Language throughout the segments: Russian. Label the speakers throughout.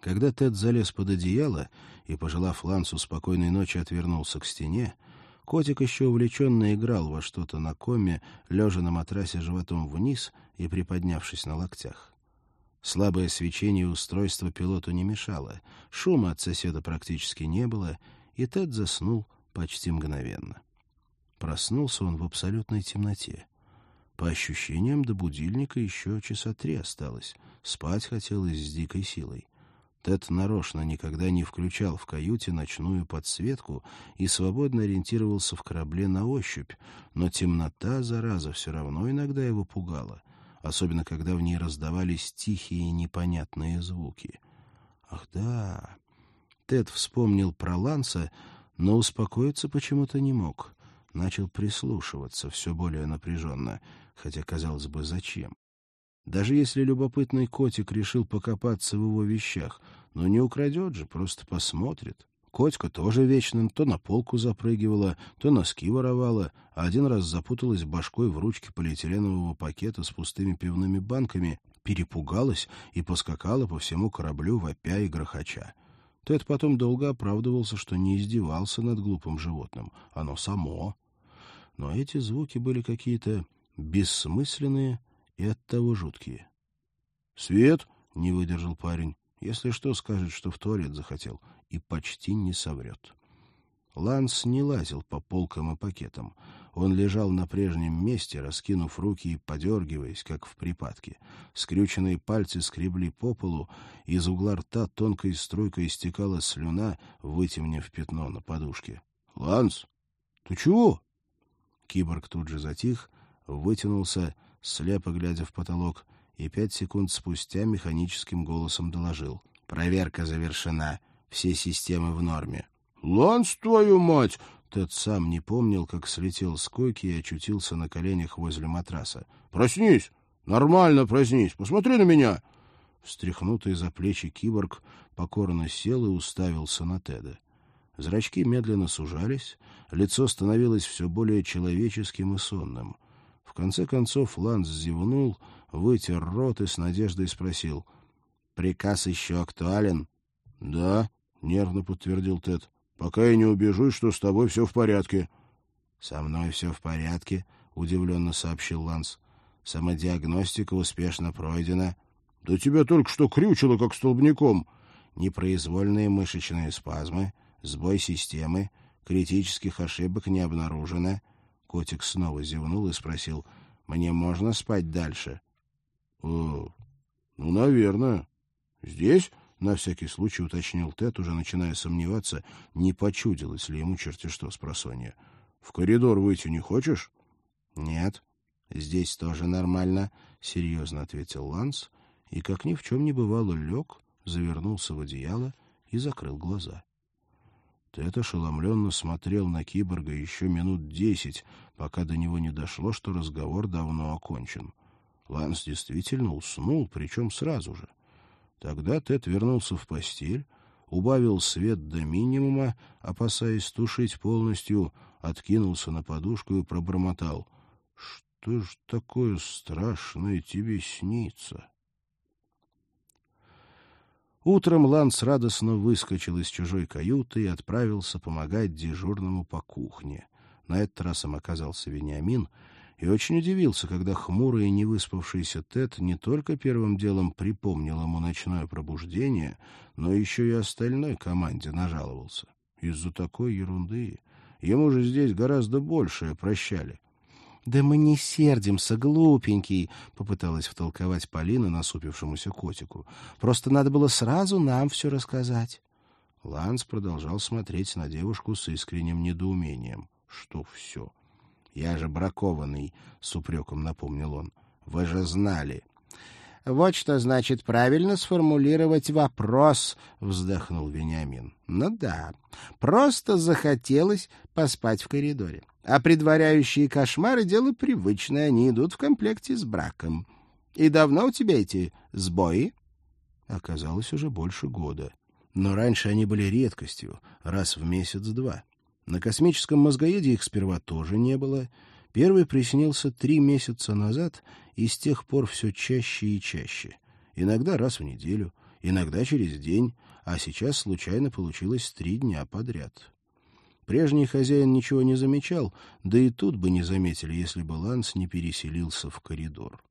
Speaker 1: Когда Тед залез под одеяло и, пожелав Лансу спокойной ночи, отвернулся к стене, котик еще увлеченно играл во что-то на коме, лежа на матрасе животом вниз и приподнявшись на локтях. Слабое свечение устройства пилоту не мешало, шума от соседа практически не было, и Тед заснул почти мгновенно. Проснулся он в абсолютной темноте. По ощущениям, до будильника еще часа три осталось. Спать хотелось с дикой силой. Тед нарочно никогда не включал в каюте ночную подсветку и свободно ориентировался в корабле на ощупь, но темнота, зараза, все равно иногда его пугала, особенно когда в ней раздавались тихие непонятные звуки. Ах да! Тед вспомнил про Ланса, но успокоиться почему-то не мог. Начал прислушиваться все более напряженно, хотя, казалось бы, зачем? Даже если любопытный котик решил покопаться в его вещах, но не украдет же, просто посмотрит. Котька тоже вечно то на полку запрыгивала, то носки воровала, а один раз запуталась башкой в ручке полиэтиленового пакета с пустыми пивными банками, перепугалась и поскакала по всему кораблю вопя и грохоча. Тед потом долго оправдывался, что не издевался над глупым животным. Оно само. Но эти звуки были какие-то бессмысленные и оттого жуткие. «Свет!» — не выдержал парень. Если что, скажет, что в туалет захотел, и почти не соврет. Ланс не лазил по полкам и пакетам. Он лежал на прежнем месте, раскинув руки и подергиваясь, как в припадке. Скрюченные пальцы скребли по полу, из угла рта тонкой струйкой истекала слюна, вытемнев пятно на подушке. — Ланс, ты чего? Киборг тут же затих, вытянулся, слепо глядя в потолок, и пять секунд спустя механическим голосом доложил. «Проверка завершена. Все системы в норме». «Ланс, твою мать!» Тед сам не помнил, как слетел с койки и очутился на коленях возле матраса. «Проснись! Нормально проснись! Посмотри на меня!» Встряхнутый за плечи киборг покорно сел и уставился на Теда. Зрачки медленно сужались, лицо становилось все более человеческим и сонным. В конце концов Ланс зевнул, вытер рот и с надеждой спросил. — Приказ еще актуален? — Да, — нервно подтвердил Тед. — Пока я не убежусь, что с тобой все в порядке. — Со мной все в порядке, — удивленно сообщил Ланс. — Самодиагностика успешно пройдена. — Да тебя только что крючило, как столбняком. Непроизвольные мышечные спазмы, сбой системы, критических ошибок не обнаружено. Котик снова зевнул и спросил, «Мне можно спать дальше?» «Э, «Ну, наверное. Здесь?» — на всякий случай уточнил Тед, уже начиная сомневаться, не почудилось ли ему черти что с просонья. «В коридор выйти не хочешь?» «Нет, здесь тоже нормально», — серьезно ответил Ланс, и, как ни в чем не бывало, лег, завернулся в одеяло и закрыл глаза. Тед ошеломленно смотрел на киборга еще минут десять, пока до него не дошло, что разговор давно окончен. Ланс действительно уснул, причем сразу же. Тогда Тед вернулся в постель, убавил свет до минимума, опасаясь тушить полностью, откинулся на подушку и пробормотал. — Что ж такое страшное тебе снится? Утром Ланс радостно выскочил из чужой каюты и отправился помогать дежурному по кухне. На этот раз им оказался Вениамин, и очень удивился, когда хмурый и невыспавшийся Тед не только первым делом припомнил ему ночное пробуждение, но еще и остальной команде нажаловался. Из-за такой ерунды ему же здесь гораздо большее прощали. «Да мы не сердимся, глупенький», — попыталась втолковать Полина насупившемуся котику. «Просто надо было сразу нам все рассказать». Ланс продолжал смотреть на девушку с искренним недоумением. «Что все?» «Я же бракованный», — с упреком напомнил он. «Вы же знали». «Вот что значит правильно сформулировать вопрос», — вздохнул Вениамин. «Ну да, просто захотелось поспать в коридоре. А предваряющие кошмары — дело привычное, они идут в комплекте с браком. И давно у тебя эти сбои? Оказалось, уже больше года. Но раньше они были редкостью, раз в месяц-два. На космическом мозгоеде их сперва тоже не было. Первый приснился три месяца назад, и с тех пор все чаще и чаще. Иногда раз в неделю, иногда через день, а сейчас случайно получилось три дня подряд. Прежний хозяин ничего не замечал, да и тут бы не заметили, если бы Ланс не переселился в коридор.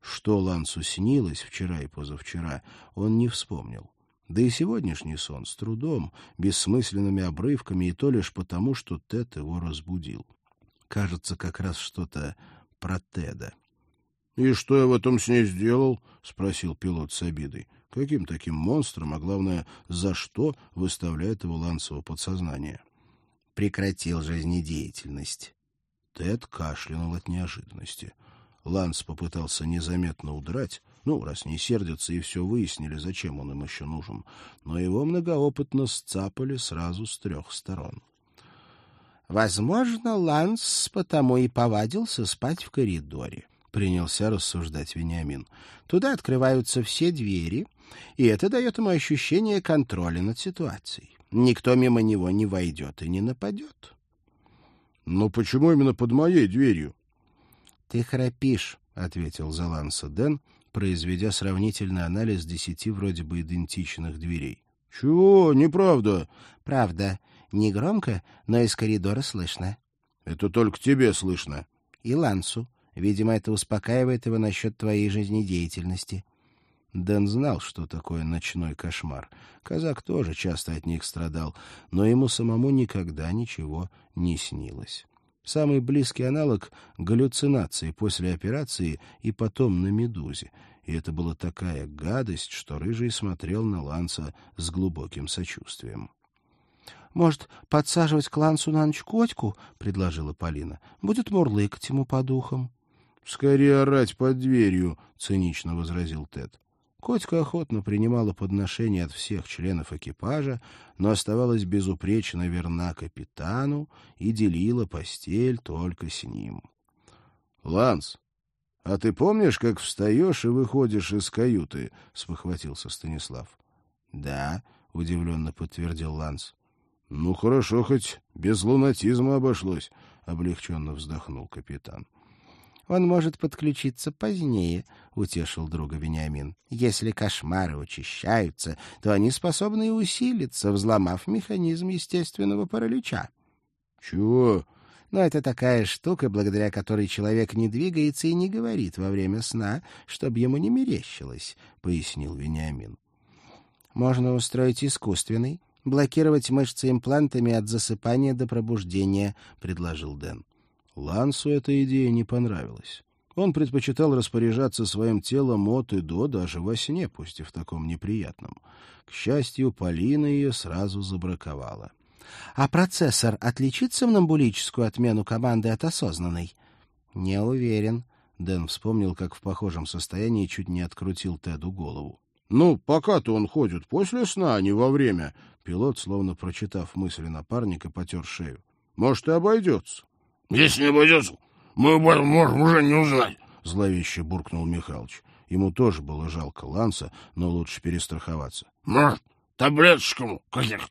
Speaker 1: Что Лансу снилось вчера и позавчера, он не вспомнил. Да и сегодняшний сон с трудом, бессмысленными обрывками, и то лишь потому, что Тед его разбудил. Кажется, как раз что-то про Теда. — И что я в этом сне сделал? — спросил пилот с обидой. Каким таким монстром, а главное, за что выставляет его Лансово подсознание? Прекратил жизнедеятельность. Тед кашлянул от неожиданности. Ланс попытался незаметно удрать, ну, раз не сердятся и все выяснили, зачем он им еще нужен, но его многоопытно сцапали сразу с трех сторон. Возможно, Ланс потому и повадился спать в коридоре. Принялся рассуждать Вениамин. Туда открываются все двери, и это дает ему ощущение контроля над ситуацией. Никто мимо него не войдет и не нападет. — Но почему именно под моей дверью? — Ты храпишь, — ответил Заланса Дэн, произведя сравнительный анализ десяти вроде бы идентичных дверей. — Чего? Неправда. — Правда. Не громко, но из коридора слышно. — Это только тебе слышно. — И Лансу. Видимо, это успокаивает его насчет твоей жизнедеятельности. Дэн знал, что такое ночной кошмар. Казак тоже часто от них страдал, но ему самому никогда ничего не снилось. Самый близкий аналог — галлюцинации после операции и потом на «Медузе». И это была такая гадость, что Рыжий смотрел на Ланса с глубоким сочувствием. — Может, подсаживать к Лансу на ночь котику? — предложила Полина. — Будет мурлыкать ему по духам. — Скорее орать под дверью, — цинично возразил Тед. Котька охотно принимала подношения от всех членов экипажа, но оставалась безупречно верна капитану и делила постель только с ним. — Ланс, а ты помнишь, как встаешь и выходишь из каюты? — спохватился Станислав. — Да, — удивленно подтвердил Ланс. — Ну, хорошо, хоть без лунатизма обошлось, — облегченно вздохнул капитан. — он может подключиться позднее, — утешил друга Вениамин. Если кошмары учащаются, то они способны и усилиться, взломав механизм естественного паралича. — Чего? — Но это такая штука, благодаря которой человек не двигается и не говорит во время сна, чтобы ему не мерещилось, — пояснил Вениамин. — Можно устроить искусственный, блокировать мышцы имплантами от засыпания до пробуждения, — предложил Дэн. Лансу эта идея не понравилась. Он предпочитал распоряжаться своим телом от и до, даже во сне, пусть и в таком неприятном. К счастью, Полина ее сразу забраковала. — А процессор отличит сомнамбулическую отмену команды от осознанной? — Не уверен. Дэн вспомнил, как в похожем состоянии чуть не открутил Теду голову. — Ну, пока-то он ходит после сна, а не во время. Пилот, словно прочитав мысли напарника, потер шею. — Может, и обойдется.
Speaker 2: Если не обойдется, мы об этом можем уже не узнать, —
Speaker 1: зловеще буркнул Михалыч. Ему тоже было жалко Ланса, но лучше перестраховаться.
Speaker 2: — Может, таблеточкам каких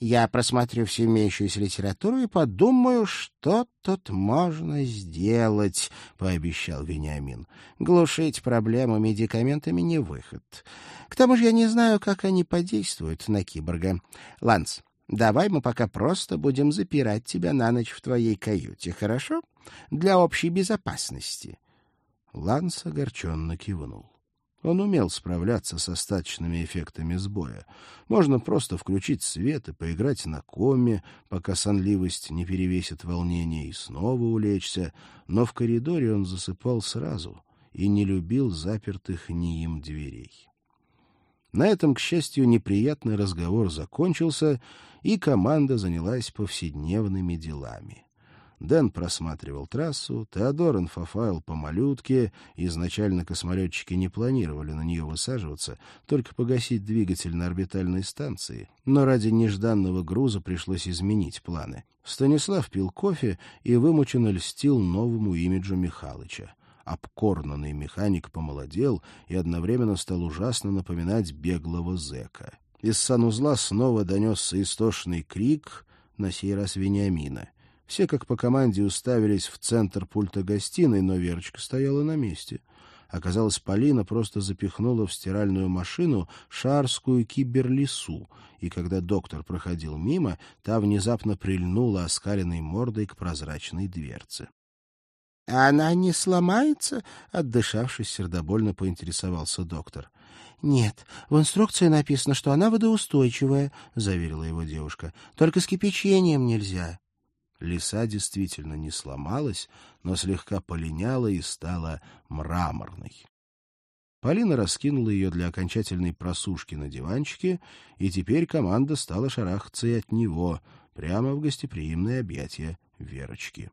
Speaker 3: Я просмотрю всю имеющуюся литературу и подумаю, что тут можно сделать, — пообещал Вениамин. Глушить проблему медикаментами не выход. К тому же я не знаю, как они подействуют на киборга. Ланс, Давай мы пока просто будем запирать тебя на ночь в твоей каюте, хорошо? Для общей безопасности.
Speaker 1: Ланс огорченно кивнул. Он умел справляться с остаточными эффектами сбоя. Можно просто включить свет и поиграть на коме, пока сонливость не перевесит волнение, и снова улечься, но в коридоре он засыпал сразу и не любил запертых ни им дверей. На этом, к счастью, неприятный разговор закончился, и команда занялась повседневными делами. Дэн просматривал трассу, Теодор инфофайл по малютке, изначально космолетчики не планировали на нее высаживаться, только погасить двигатель на орбитальной станции, но ради нежданного груза пришлось изменить планы. Станислав пил кофе и вымученно льстил новому имиджу Михалыча. Обкорнанный механик помолодел и одновременно стал ужасно напоминать беглого зэка. Из санузла снова донесся истошный крик, на сей раз Вениамина. Все, как по команде, уставились в центр пульта гостиной, но Верочка стояла на месте. Оказалось, Полина просто запихнула в стиральную машину шарскую киберлису, и когда доктор проходил мимо, та внезапно прильнула оскаленной мордой к прозрачной дверце.
Speaker 3: — Она не сломается? — отдышавшись, сердобольно поинтересовался доктор. — Нет, в инструкции написано, что она водоустойчивая, — заверила его девушка. — Только с кипячением нельзя.
Speaker 1: Лиса действительно не сломалась, но слегка полиняла и стала мраморной. Полина раскинула ее для окончательной просушки на диванчике, и теперь команда стала шарахаться и от него, прямо в гостеприимное объятия Верочки.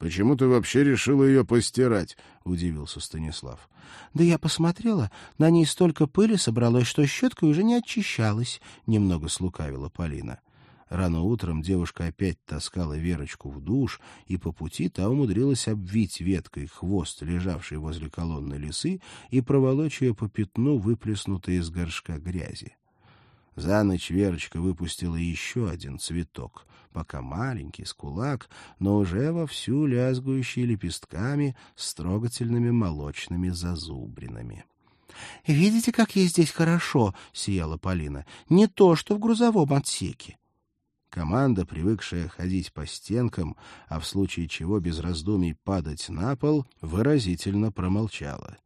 Speaker 2: Почему ты вообще решила ее постирать? — удивился Станислав.
Speaker 3: — Да я посмотрела, на ней столько пыли собралось, что щеткой уже не очищалась, — немного слукавила Полина.
Speaker 1: Рано утром девушка опять таскала Верочку в душ, и по пути та умудрилась обвить веткой хвост, лежавший возле колонны лисы, и проволочь ее по пятну, выплеснутой из горшка грязи. За ночь Верочка выпустила еще один цветок, пока маленький, с кулак, но уже вовсю лязгующий лепестками с трогательными молочными зазубринами.
Speaker 3: — Видите, как ей здесь хорошо, — сияла Полина. — Не то, что в грузовом отсеке.
Speaker 1: Команда, привыкшая ходить по стенкам, а в случае чего без раздумий падать на пол, выразительно промолчала.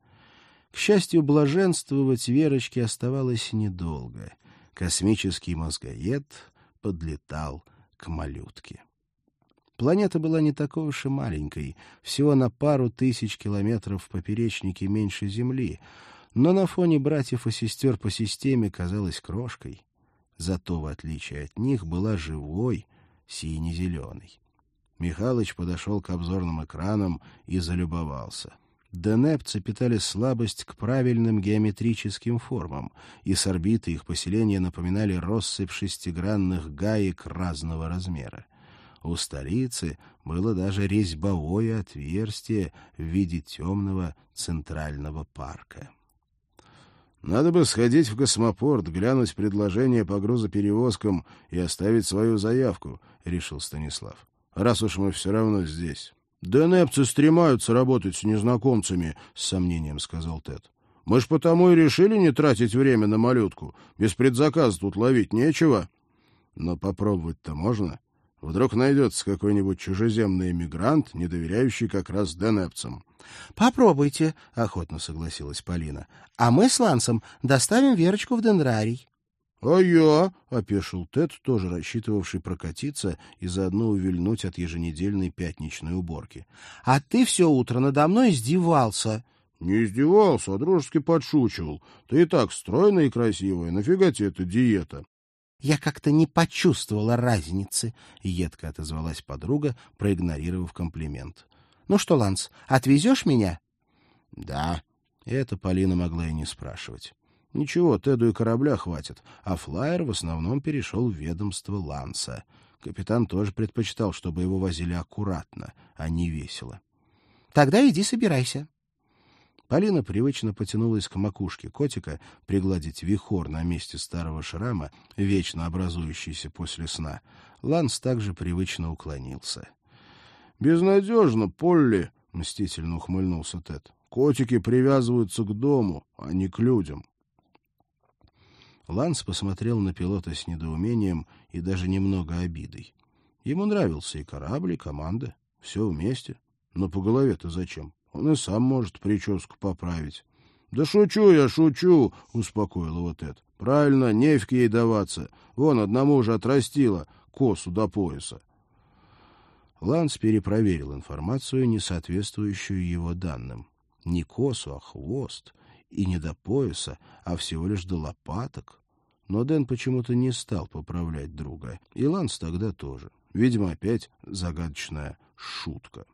Speaker 1: К счастью, блаженствовать Верочке оставалось недолго. Космический мозгоед подлетал к малютке. Планета была не такой уж и маленькой, всего на пару тысяч километров в поперечнике меньше Земли, но на фоне братьев и сестер по системе казалась крошкой. Зато, в отличие от них, была живой, сине-зеленой. Михалыч подошел к обзорным экранам и залюбовался — Денепцы питали слабость к правильным геометрическим формам, и с орбиты их поселения напоминали россыпь шестигранных гаек разного размера. У столицы было даже резьбовое отверстие в виде темного центрального парка.
Speaker 2: «Надо бы сходить в космопорт, глянуть предложение по грузоперевозкам и оставить свою заявку», — решил Станислав. «Раз уж мы все равно здесь».
Speaker 1: «Денепцы стремаются работать с незнакомцами», — с сомнением сказал Тед.
Speaker 2: «Мы ж потому и решили не тратить время на малютку. Без предзаказа тут ловить нечего».
Speaker 1: «Но попробовать-то можно. Вдруг найдется какой-нибудь чужеземный эмигрант, не доверяющий как раз денепцам».
Speaker 3: «Попробуйте», — охотно согласилась Полина. «А мы с Лансом доставим Верочку в Дендрарий».
Speaker 1: «А я?» — опешил Тед, тоже рассчитывавший прокатиться и заодно увильнуть от еженедельной пятничной уборки.
Speaker 3: «А ты все утро надо мной издевался».
Speaker 2: «Не издевался, а дружески подшучивал. Ты и так стройная и красивая. Нафига тебе эта диета?»
Speaker 3: «Я как-то не почувствовала разницы», — едко отозвалась подруга, проигнорировав комплимент. «Ну что, Ланс, отвезешь меня?»
Speaker 1: «Да». Это Полина могла и не спрашивать. Ничего, Теду и корабля хватит, а флайер в основном перешел в ведомство Ланса. Капитан тоже предпочитал, чтобы его возили аккуратно, а не весело.
Speaker 3: — Тогда иди собирайся.
Speaker 1: Полина привычно потянулась к макушке котика пригладить вихор на месте старого шрама, вечно образующийся после сна. Ланс также привычно уклонился.
Speaker 2: — Безнадежно, Полли! — мстительно ухмыльнулся Тед. — Котики привязываются к дому, а не к людям.
Speaker 1: Ланс посмотрел на пилота с недоумением и даже немного обидой. Ему нравился и корабль, и команда. Все вместе. Но по голове-то зачем? Он и сам может прическу поправить.
Speaker 2: — Да шучу я, шучу, — успокоил его Тед. — Правильно, нефиг ей даваться. Вон, одному уже отрастила косу до пояса.
Speaker 1: Ланс перепроверил информацию, не соответствующую его данным. Не косу, а хвост и не до пояса, а всего лишь до лопаток. Но Дэн почему-то не стал поправлять друга, и Ланс тогда тоже. Видимо, опять загадочная шутка.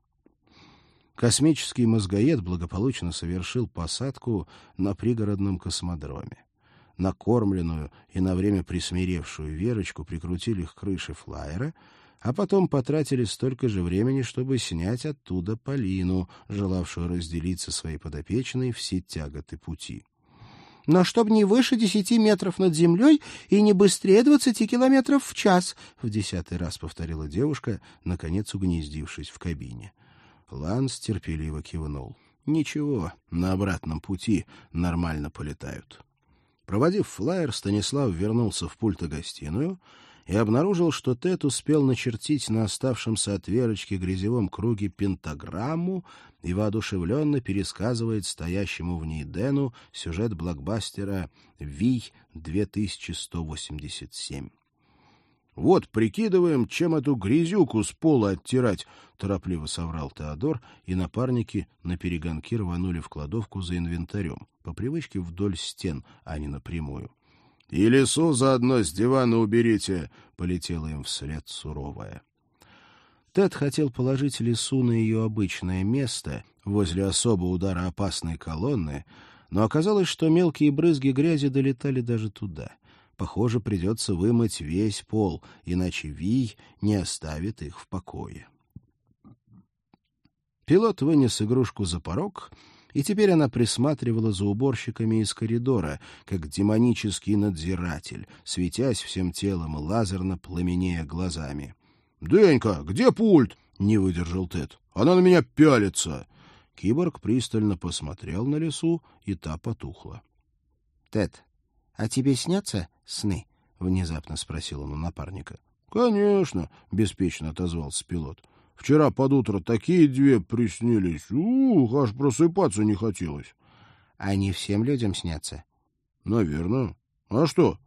Speaker 1: Космический мозгоед благополучно совершил посадку на пригородном космодроме. Накормленную и на время присмиревшую Верочку прикрутили к крыше флайера — а потом потратили столько же времени, чтобы снять оттуда Полину, желавшую разделить со своей подопечной все тяготы пути.
Speaker 3: «Но чтобы не выше десяти метров над землей и не быстрее двадцати километров в час», — в десятый раз повторила девушка, наконец угнездившись в кабине.
Speaker 1: Ланс терпеливо кивнул. Ничего, на обратном пути нормально полетают. Проводив флайер, Станислав вернулся в пульто-гостиную и обнаружил, что Тед успел начертить на оставшемся от Верочки грязевом круге пентаграмму и воодушевленно пересказывает стоящему в ней Дэну сюжет блокбастера «Ви-2187». «Вот, прикидываем, чем эту грязюку с пола оттирать», — торопливо соврал Теодор, и напарники на перегонки рванули в кладовку за инвентарем, по привычке вдоль стен, а не напрямую. «И лесу заодно с дивана уберите!» — полетела им вслед суровая. Тед хотел положить лесу на ее обычное место, возле особо удара опасной колонны, но оказалось, что мелкие брызги грязи долетали даже туда. Похоже, придется вымыть весь пол, иначе Вий не оставит их в покое. Пилот вынес игрушку за порог — и теперь она присматривала за уборщиками из коридора, как демонический надзиратель, светясь всем телом и лазерно пламенея глазами. — Денька, где пульт? — не выдержал Тед. — Она на меня пялится. Киборг пристально посмотрел на лесу, и та потухла.
Speaker 3: — Тед, а тебе снятся сны? — внезапно спросил он у напарника.
Speaker 2: — Конечно, — беспечно отозвался пилот. Вчера под утро такие две приснились. Ух, аж просыпаться не хотелось.
Speaker 3: Они всем людям снятся?
Speaker 2: Наверное. А что?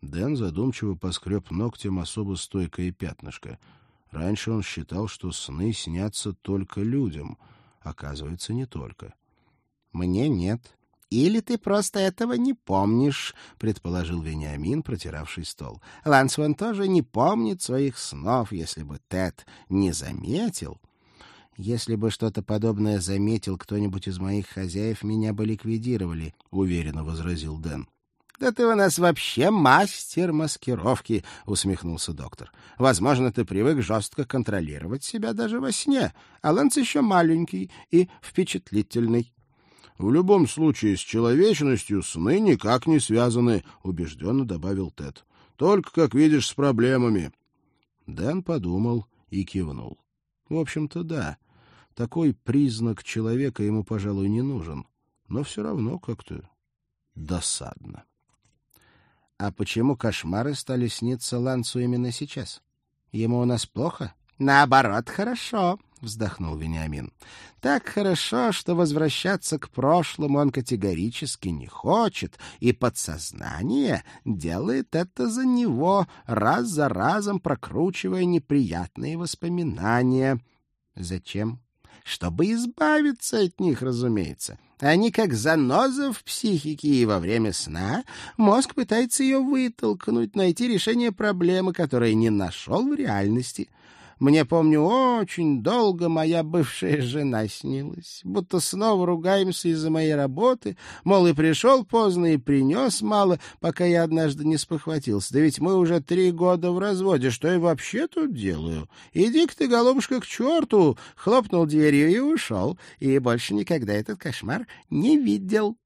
Speaker 1: Дэн задумчиво поскреб ногтем особо стойкое пятнышко. Раньше он считал, что сны снятся только людям. Оказывается, не только.
Speaker 3: Мне нет. Или ты просто этого не помнишь, — предположил Вениамин, протиравший стол. Лансван тоже не помнит своих снов, если бы Тед не заметил. Если бы что-то подобное заметил кто-нибудь из моих хозяев, меня бы ликвидировали, — уверенно возразил Дэн. — Да ты у нас вообще мастер маскировки, — усмехнулся доктор. — Возможно, ты привык жестко контролировать себя даже во сне, а Ланс еще маленький и впечатлительный.
Speaker 2: В любом случае с человечностью сны никак не связаны, — убежденно добавил Тед. — Только, как видишь, с проблемами.
Speaker 1: Дэн подумал и кивнул. В общем-то, да. Такой признак человека ему, пожалуй, не нужен. Но все равно как-то досадно. — А почему кошмары стали сниться Лансу именно сейчас? Ему у нас плохо? — Наоборот, хорошо, вздохнул Вениамин. Так хорошо, что возвращаться к прошлому он категорически не хочет, и подсознание делает это за него, раз за разом прокручивая неприятные воспоминания. Зачем? Чтобы избавиться от них, разумеется. Они как заноза в психике, и во время сна мозг пытается ее вытолкнуть, найти решение проблемы, которой не нашел в реальности — мне, помню, очень долго моя бывшая жена снилась, будто снова ругаемся из-за моей работы, мол, и пришел поздно, и принес мало, пока я однажды не спохватился. Да ведь мы уже три года в разводе, что я вообще тут делаю? Иди-ка ты, голубушка, к черту!» Хлопнул дверью и ушел, и больше никогда этот кошмар не видел.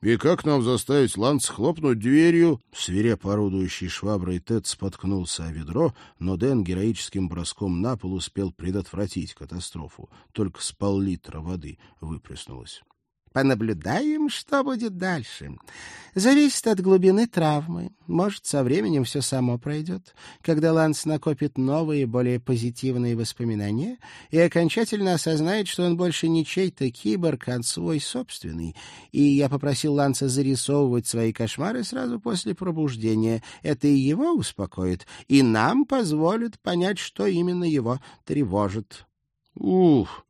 Speaker 2: «И как нам заставить Ланс хлопнуть дверью?»
Speaker 1: Свирепо орудующий шваброй Тед споткнулся о ведро, но Дэн героическим броском на пол успел предотвратить катастрофу. Только с пол-литра воды выплеснулось.
Speaker 3: Понаблюдаем, что будет дальше. Зависит от глубины травмы. Может, со временем все само пройдет, когда Ланс накопит новые, более позитивные воспоминания и окончательно осознает, что он больше не чей-то киборг, а свой собственный. И я попросил Ланса зарисовывать свои кошмары сразу после пробуждения. Это и его успокоит, и нам позволит понять, что именно его тревожит.
Speaker 1: Ух!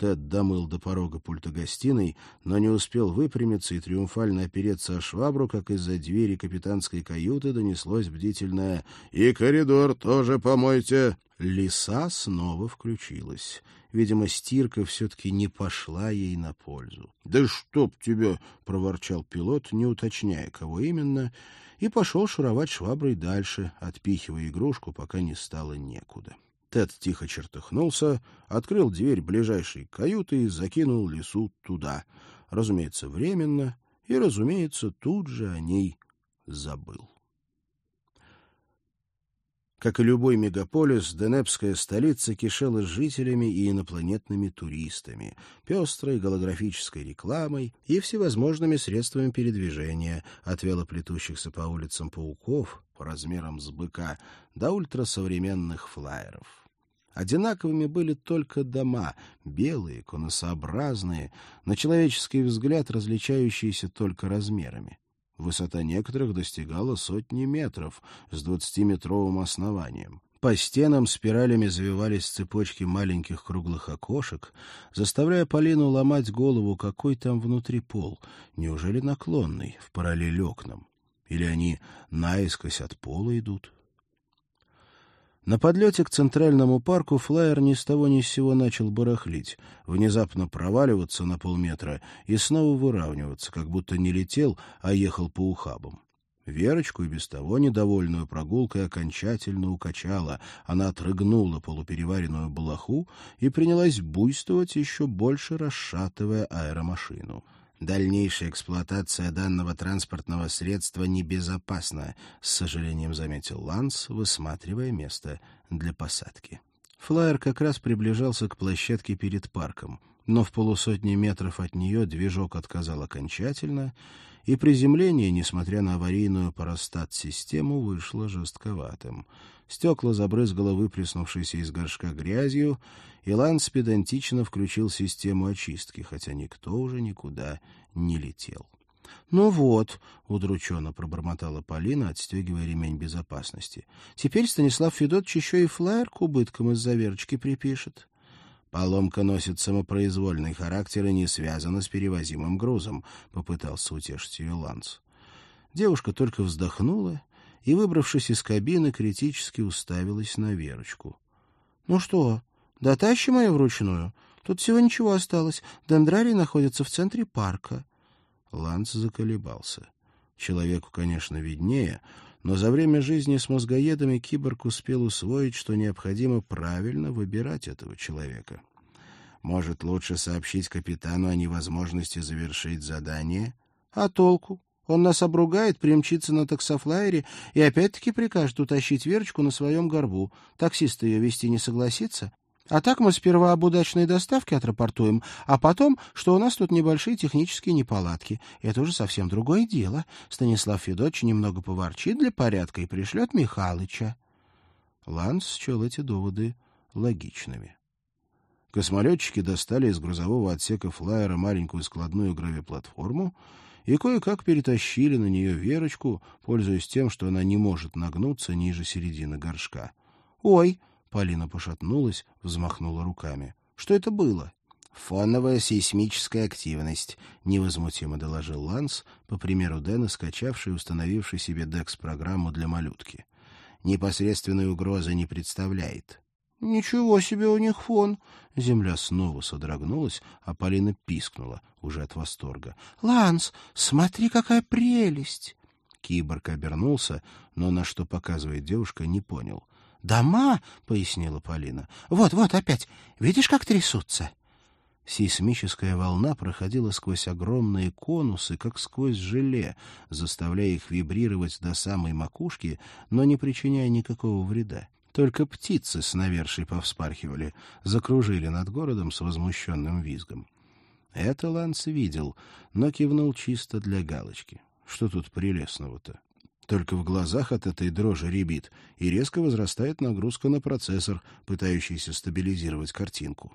Speaker 1: Тед домыл до порога пульта гостиной, но не успел выпрямиться и триумфально опереться о швабру, как из-за двери капитанской каюты донеслось бдительное
Speaker 2: «И коридор тоже помойте!»
Speaker 1: Лиса снова включилась. Видимо, стирка все-таки не пошла ей на пользу.
Speaker 2: — Да чтоб тебя!
Speaker 1: — проворчал пилот, не уточняя, кого именно, и пошел шуровать шваброй дальше, отпихивая игрушку, пока не стало некуда. — Тед тихо чертыхнулся, открыл дверь ближайшей каюты и закинул лесу туда. Разумеется, временно, и, разумеется, тут же о ней забыл. Как и любой мегаполис, Денепская столица кишела жителями и инопланетными туристами, пестрой голографической рекламой и всевозможными средствами передвижения, от велоплетущихся по улицам пауков, по размерам с быка, до ультрасовременных флайеров. Одинаковыми были только дома, белые, конусообразные, на человеческий взгляд различающиеся только размерами. Высота некоторых достигала сотни метров с двадцатиметровым основанием. По стенам спиралями завивались цепочки маленьких круглых окошек, заставляя Полину ломать голову, какой там внутри пол. Неужели наклонный, в параллель окнам? Или они наискось от пола идут? На подлете к Центральному парку флайер ни с того ни с сего начал барахлить, внезапно проваливаться на полметра и снова выравниваться, как будто не летел, а ехал по ухабам. Верочку и без того недовольную прогулкой окончательно укачала. Она отрыгнула полупереваренную балаху и принялась буйствовать, еще больше расшатывая аэромашину. Дальнейшая эксплуатация данного транспортного средства небезопасна, с сожалением заметил Ланс, высматривая место для посадки. Флайер как раз приближался к площадке перед парком, но в полусотни метров от нее движок отказал окончательно, и приземление, несмотря на аварийную парастат-систему, вышло жестковатым. Стекла забрызгало выплеснувшейся из горшка грязью, и Ланс педантично включил систему очистки, хотя никто уже никуда не летел. — Ну вот, — удрученно пробормотала Полина, отстегивая ремень безопасности. — Теперь Станислав Федотович еще и флайер к убыткам из заверочки припишет. Поломка носит самопроизвольный характер и не связана с перевозимым грузом, — попытался утешить ее Ланс. Девушка только вздохнула и, выбравшись из кабины, критически уставилась на Верочку. — Ну что, дотащим ее вручную? Тут всего ничего осталось. Дендрарий находится в центре парка. Ланс заколебался. Человеку, конечно, виднее, но за время жизни с мозгоедами киборг успел усвоить, что необходимо правильно выбирать этого человека. Может, лучше сообщить капитану о невозможности завершить задание? А толку? Он нас обругает, примчится на таксофлайере и опять-таки прикажет утащить Верочку на своем горбу. Таксист ее вести не согласится. А так мы сперва об удачной доставке отрапортуем, а потом, что у нас тут небольшие технические неполадки. Это уже совсем другое дело. Станислав Федорович немного поворчит для порядка и пришлет Михалыча. Ланс счел эти доводы логичными. Космолетчики достали из грузового отсека флайера маленькую складную гравиплатформу и кое-как перетащили на нее Верочку, пользуясь тем, что она не может нагнуться ниже середины горшка. «Ой!» — Полина пошатнулась, взмахнула руками. «Что это было?» «Фоновая сейсмическая активность», — невозмутимо доложил Ланс, по примеру Дэна, скачавший и установивший себе DEX-программу для малютки. «Непосредственной угрозы не представляет». «Ничего себе у них фон!» Земля снова содрогнулась, а Полина пискнула, уже от восторга. «Ланс, смотри, какая прелесть!» Киборг обернулся, но на что показывает девушка, не понял. «Дома!» — пояснила Полина. «Вот-вот опять. Видишь, как трясутся?» Сейсмическая волна проходила сквозь огромные конусы, как сквозь желе, заставляя их вибрировать до самой макушки, но не причиняя никакого вреда. Только птицы с навершей повспархивали, закружили над городом с возмущенным визгом. Это Ланс видел, но кивнул чисто для галочки. Что тут прелестного-то? Только в глазах от этой дрожи ребит, и резко возрастает нагрузка на процессор, пытающийся стабилизировать картинку.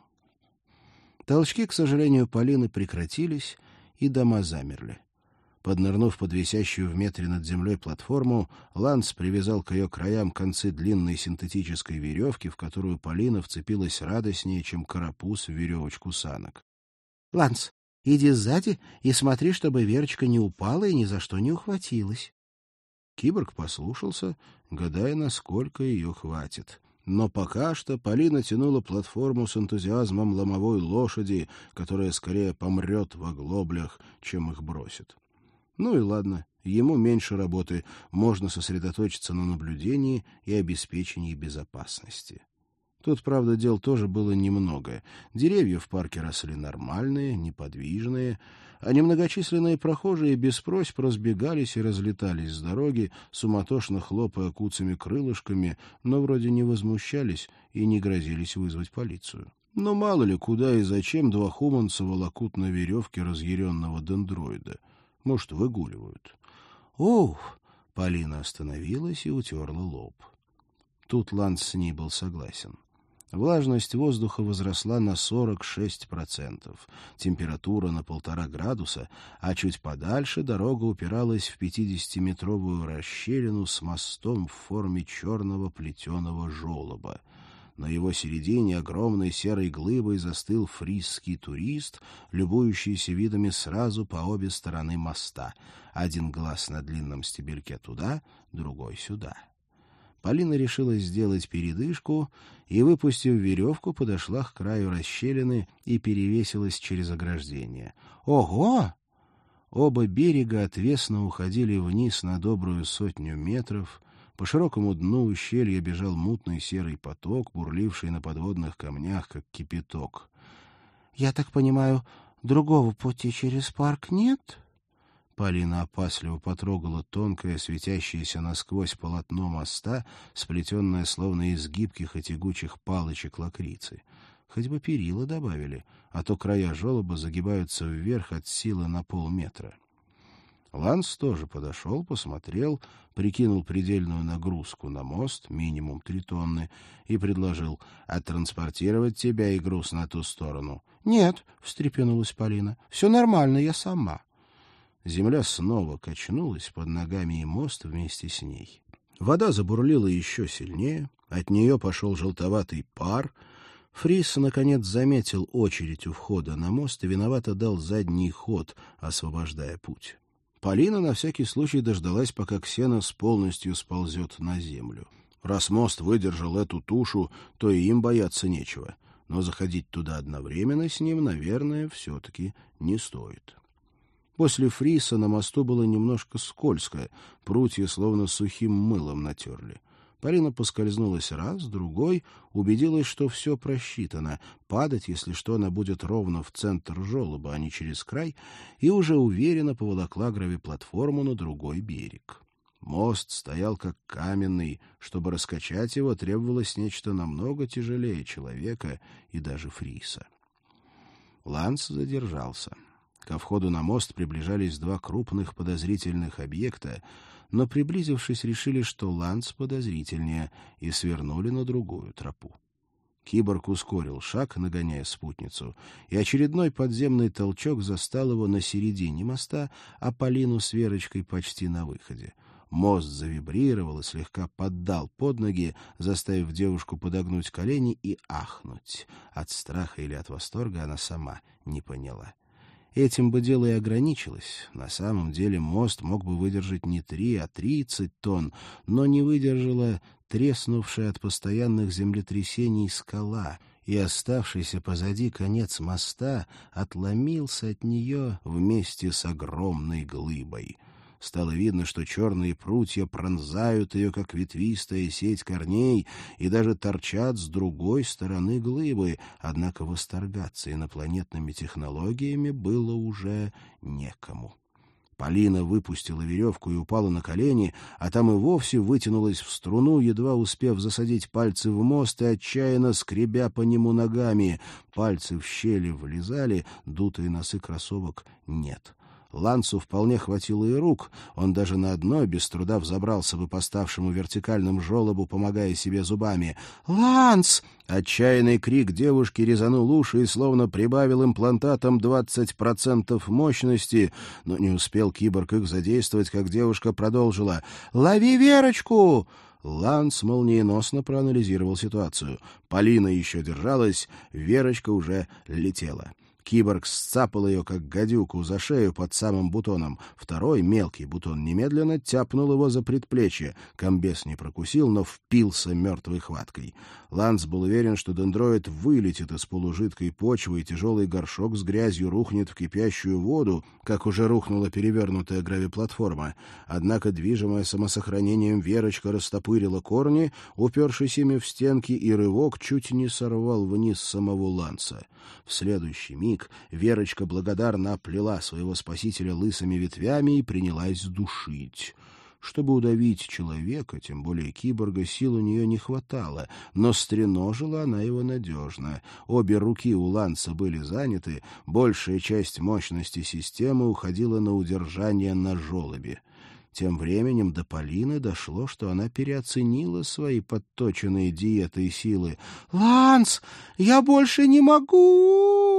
Speaker 1: Толчки, к сожалению, Полины прекратились, и дома замерли. Поднырнув под висящую в метре над землей платформу, Ланс привязал к ее краям концы длинной синтетической веревки, в которую Полина вцепилась радостнее, чем карапуз в веревочку санок. — Ланс, иди сзади и смотри, чтобы Верочка не упала и ни за что не ухватилась. Киборг послушался, гадая, насколько ее хватит. Но пока что Полина тянула платформу с энтузиазмом ломовой лошади, которая скорее помрет в оглоблях, чем их бросит. Ну и ладно, ему меньше работы, можно сосредоточиться на наблюдении и обеспечении безопасности. Тут, правда, дел тоже было немного. Деревья в парке росли нормальные, неподвижные, а немногочисленные прохожие без просьб разбегались и разлетались с дороги, суматошно хлопая куцами-крылышками, но вроде не возмущались и не грозились вызвать полицию. Но мало ли, куда и зачем два хуманца волокут на веревке разъяренного дендроида. Может, выгуливают. «Оух!» — Полина остановилась и утерла лоб. Тут Ланс с ней был согласен. Влажность воздуха возросла на 46%, температура на полтора градуса, а чуть подальше дорога упиралась в 50-метровую расщелину с мостом в форме черного плетеного желоба. На его середине огромной серой глыбой застыл фрисский турист, любующийся видами сразу по обе стороны моста. Один глаз на длинном стебельке туда, другой сюда. Полина решила сделать передышку и, выпустив веревку, подошла к краю расщелины и перевесилась через ограждение. «Ого!» Оба берега отвесно уходили вниз на добрую сотню метров. По широкому дну ущелья бежал мутный серый поток, бурливший на подводных камнях, как кипяток. — Я так понимаю, другого пути через парк нет? Полина опасливо потрогала тонкое, светящееся насквозь полотно моста, сплетенное словно из гибких и тягучих палочек лакрицы. Хоть бы перила добавили, а то края желоба загибаются вверх от силы на полметра. Ланс тоже подошел, посмотрел, прикинул предельную нагрузку на мост, минимум три тонны, и предложил оттранспортировать тебя и груз на ту сторону. — Нет, — встрепенулась Полина, — все нормально, я сама. Земля снова качнулась под ногами, и мост вместе с ней. Вода забурлила еще сильнее, от нее пошел желтоватый пар. Фрис, наконец, заметил очередь у входа на мост и виновато дал задний ход, освобождая путь. Полина на всякий случай дождалась, пока Ксенос полностью сползет на землю. Раз мост выдержал эту тушу, то и им бояться нечего. Но заходить туда одновременно с ним, наверное, все-таки не стоит. После фриса на мосту было немножко скользко, прутья словно сухим мылом натерли. Полина поскользнулась раз, другой, убедилась, что все просчитано. Падать, если что, она будет ровно в центр желоба, а не через край, и уже уверенно поволокла гравиплатформу на другой берег. Мост стоял как каменный, чтобы раскачать его требовалось нечто намного тяжелее человека и даже фриса. Ланс задержался. Ко входу на мост приближались два крупных подозрительных объекта, но, приблизившись, решили, что Ланс подозрительнее, и свернули на другую тропу. Киборг ускорил шаг, нагоняя спутницу, и очередной подземный толчок застал его на середине моста, а Полину с Верочкой почти на выходе. Мост завибрировал и слегка поддал под ноги, заставив девушку подогнуть колени и ахнуть. От страха или от восторга она сама не поняла. — Этим бы дело и ограничилось. На самом деле мост мог бы выдержать не три, а тридцать тонн, но не выдержала треснувшая от постоянных землетрясений скала, и оставшийся позади конец моста отломился от нее вместе с огромной глыбой. Стало видно, что черные прутья пронзают ее, как ветвистая сеть корней, и даже торчат с другой стороны глыбы, однако восторгаться инопланетными технологиями было уже некому. Полина выпустила веревку и упала на колени, а там и вовсе вытянулась в струну, едва успев засадить пальцы в мост и отчаянно скребя по нему ногами. Пальцы в щели влезали, дутые носы кроссовок нет. Лансу вполне хватило и рук, он даже на одной без труда взобрался бы по ставшему вертикальным желобу, помогая себе зубами. «Ланс!» Отчаянный крик девушки резанул уши и словно прибавил двадцать процентов мощности, но не успел киборг их задействовать, как девушка продолжила. «Лови Верочку!» Ланс молниеносно проанализировал ситуацию. Полина еще держалась, Верочка уже летела. Киборг сцапал ее, как гадюку, за шею под самым бутоном. Второй, мелкий бутон, немедленно тяпнул его за предплечье. Комбес не прокусил, но впился мертвой хваткой. Ланс был уверен, что дендроид вылетит из полужидкой почвы, и тяжелый горшок с грязью рухнет в кипящую воду, как уже рухнула перевернутая гравиплатформа. Однако, движимая самосохранением, Верочка растопырила корни, упершись ими в стенки, и рывок чуть не сорвал вниз самого Ланса. В следующий миг Верочка благодарно оплела своего спасителя лысыми ветвями и принялась душить. Чтобы удавить человека, тем более киборга, сил у нее не хватало, но стреножила она его надежно. Обе руки у Ланца были заняты, большая часть мощности системы уходила на удержание на желобе. Тем временем до Полины дошло, что она переоценила свои подточенные диеты и силы. «Ланс, я больше не могу!»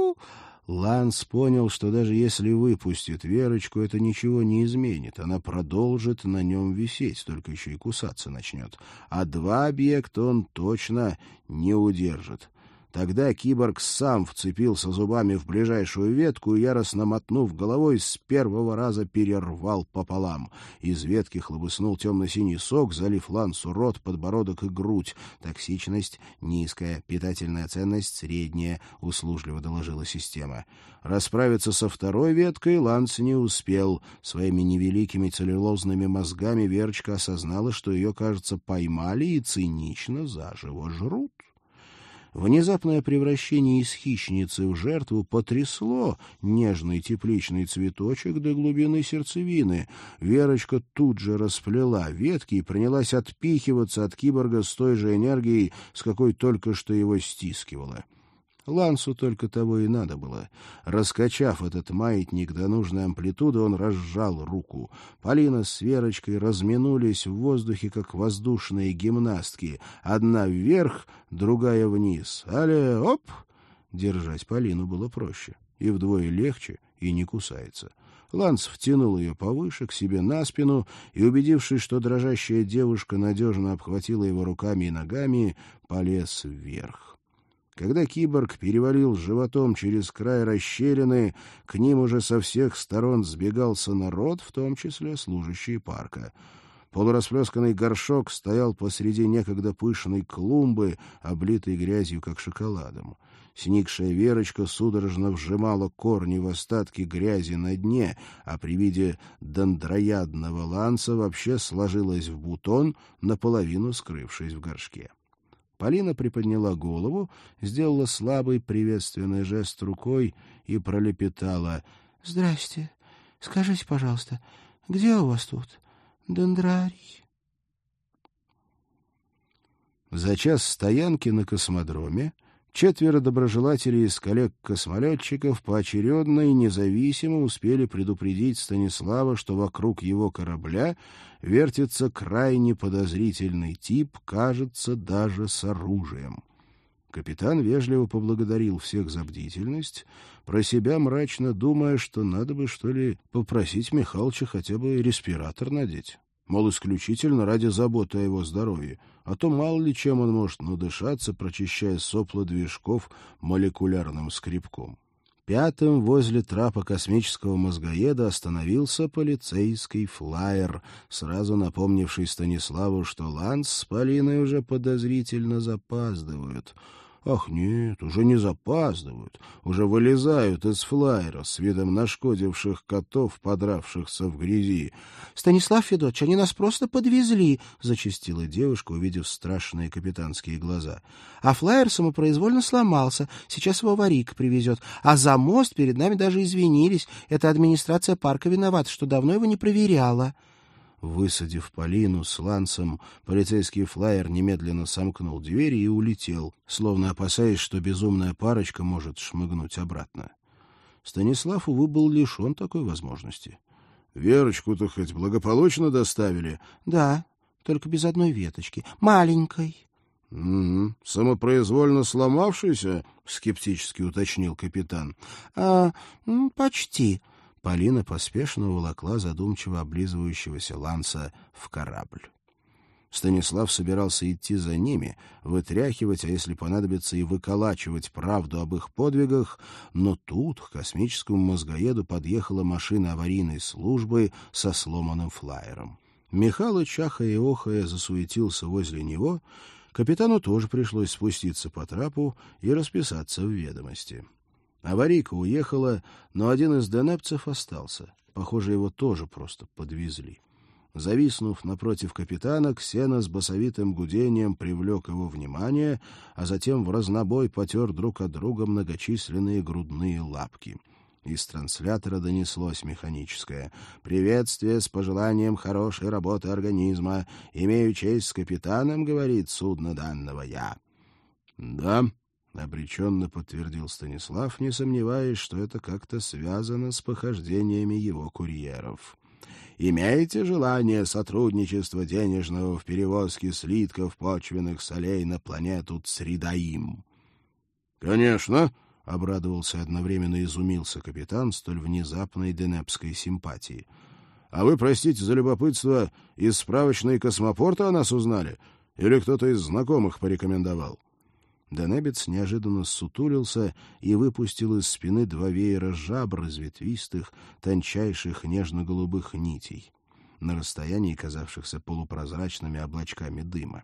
Speaker 1: Ланс понял, что даже если выпустит Верочку, это ничего не изменит. Она продолжит на нем висеть, только еще и кусаться начнет. А два объекта он точно не удержит. Тогда киборг сам вцепился зубами в ближайшую ветку и, яростно мотнув головой, с первого раза перервал пополам. Из ветки хлобыснул темно-синий сок, залив лансу рот, подбородок и грудь. Токсичность низкая, питательная ценность средняя, услужливо доложила система. Расправиться со второй веткой Ланс не успел. Своими невеликими целлюлозными мозгами Верочка осознала, что ее, кажется, поймали и цинично заживо жрут. Внезапное превращение из хищницы в жертву потрясло нежный тепличный цветочек до глубины сердцевины. Верочка тут же расплела ветки и принялась отпихиваться от киборга с той же энергией, с какой только что его стискивала. Лансу только того и надо было. Раскачав этот маятник до нужной амплитуды, он разжал руку. Полина с Верочкой разминулись в воздухе, как воздушные гимнастки. Одна вверх, другая вниз. Але, оп! Держать Полину было проще. И вдвое легче, и не кусается. Ланс втянул ее повыше, к себе на спину, и, убедившись, что дрожащая девушка надежно обхватила его руками и ногами, полез вверх. Когда киборг перевалил животом через край расщелины, к ним уже со всех сторон сбегался народ, в том числе служащие парка. Полурасплесканный горшок стоял посреди некогда пышной клумбы, облитой грязью, как шоколадом. Сникшая Верочка судорожно вжимала корни в остатки грязи на дне, а при виде дендроядного ланца вообще сложилась в бутон, наполовину скрывшись в горшке. Полина приподняла голову, сделала слабый приветственный жест рукой и пролепетала. — Здрасте. Скажите, пожалуйста, где у вас тут дендрарий? За час стоянки на космодроме Четверо доброжелателей из коллег-космолетчиков поочередно и независимо успели предупредить Станислава, что вокруг его корабля вертится крайне подозрительный тип, кажется, даже с оружием. Капитан вежливо поблагодарил всех за бдительность, про себя мрачно думая, что надо бы, что ли, попросить Михалыча хотя бы респиратор надеть мол, исключительно ради заботы о его здоровье, а то мало ли чем он может надышаться, прочищая сопла движков молекулярным скребком. Пятым возле трапа космического мозгоеда остановился полицейский флайер, сразу напомнивший Станиславу, что Ланс с Полиной уже подозрительно запаздывают — Ах, нет, уже не запаздывают, уже вылезают из флайера с видом нашкодивших котов, подравшихся в грязи. — Станислав Федотович, они нас просто подвезли, — зачастила девушка, увидев страшные капитанские глаза. — А флайер самопроизвольно сломался, сейчас его аварийка привезет. А за мост перед нами даже извинились. Это администрация парка виновата, что давно его не проверяла. — Высадив Полину с лансом, полицейский флайер немедленно сомкнул двери и улетел, словно опасаясь, что безумная парочка может шмыгнуть обратно. Станислав, увы, был лишен такой возможности. — Верочку-то хоть благополучно доставили? — Да, только без одной веточки. Маленькой. — Угу. Самопроизвольно сломавшийся? — скептически уточнил капитан. — А, почти. Полина поспешно уволокла задумчиво облизывающегося Ланса в корабль. Станислав собирался идти за ними, вытряхивать, а если понадобится и выколачивать правду об их подвигах, но тут к космическому мозгоеду подъехала машина аварийной службы со сломанным флайером. Михалыч, ахая и охая, засуетился возле него. Капитану тоже пришлось спуститься по трапу и расписаться в ведомости. Аварийка уехала, но один из денепцев остался. Похоже, его тоже просто подвезли. Зависнув напротив капитана, Ксена с басовитым гудением привлек его внимание, а затем в разнобой потер друг от друга многочисленные грудные лапки. Из транслятора донеслось механическое «Приветствие с пожеланием хорошей работы организма. Имею честь с капитаном, — говорит судно данного я». «Да», — обреченно подтвердил Станислав, не сомневаясь, что это как-то связано с похождениями его курьеров имеете желание сотрудничества денежного в перевозке слитков почвенных солей на планету Цридаим? — Конечно, — обрадовался одновременно изумился капитан столь внезапной денепской симпатии. — А вы, простите за любопытство, из справочной космопорта о нас узнали? Или кто-то из знакомых порекомендовал? Денебец неожиданно сутулился и выпустил из спины два веера жабр из ветвистых, тончайших нежно-голубых нитей, на расстоянии казавшихся полупрозрачными облачками дыма.